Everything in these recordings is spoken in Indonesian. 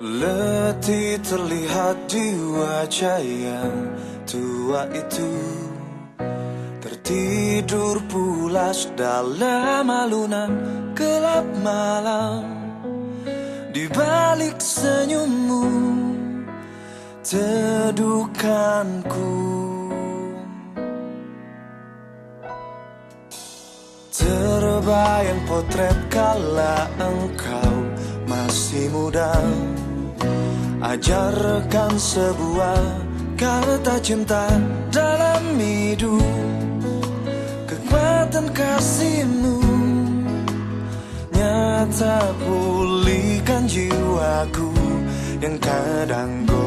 Letih terlihat di wajah yang tua itu. Tertidur pulas dalam alunan gelap malam. Di balik senyummu teduhkanku. Terbayang potret kala engkau masih muda Ajarkan sebuah kata cinta dalam hidup. Kekuatan kasihmu Nyata pulihkan jiwaku Yang kadang goyang.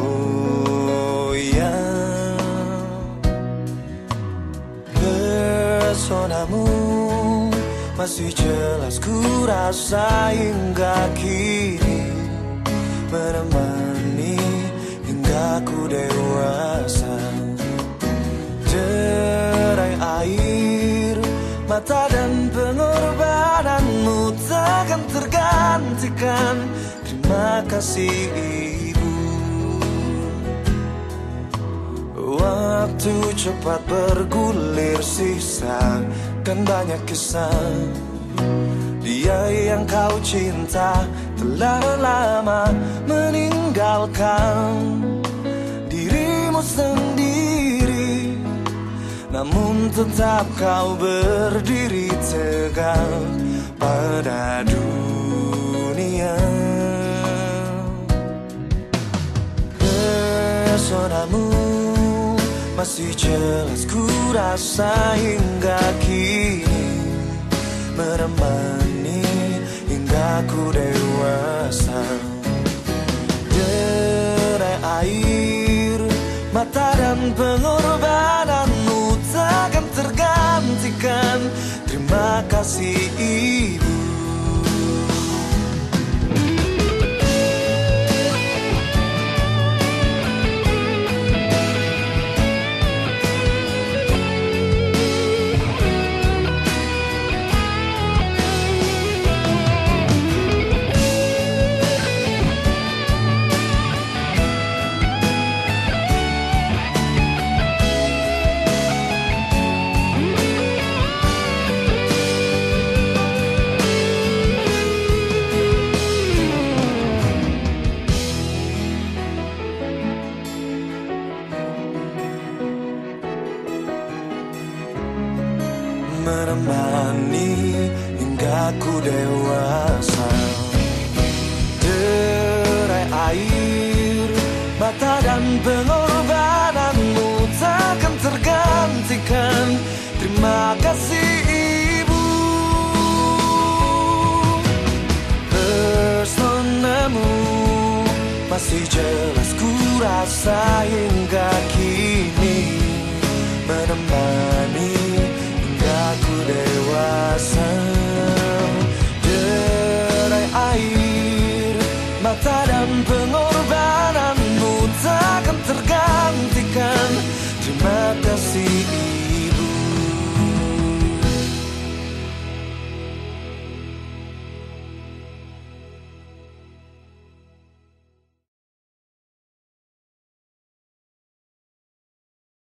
Pesonamu masih jelas ku rasa hingga kini. Menemani hingga ku dewasa. Derai air, mata dan pengorbananmu takkan tergantikan. Terima kasih ibu. Waktu cepat bergulir sisa dan banyak kisah dia yang kau cinta telah lama meninggalkan Namun tetap kau berdiri tegak pada dunia. Pesonamu masih jelas ku rasa hingga kini menemani hingga ku dewasa. Derai air, mata dan Terima menemani hingga ku dewasa. Derai air, mata dan pengorbananmu takkan tergantikan. Terima kasih ibu. Personamu masih jelas ku rasa hingga kini 朋友。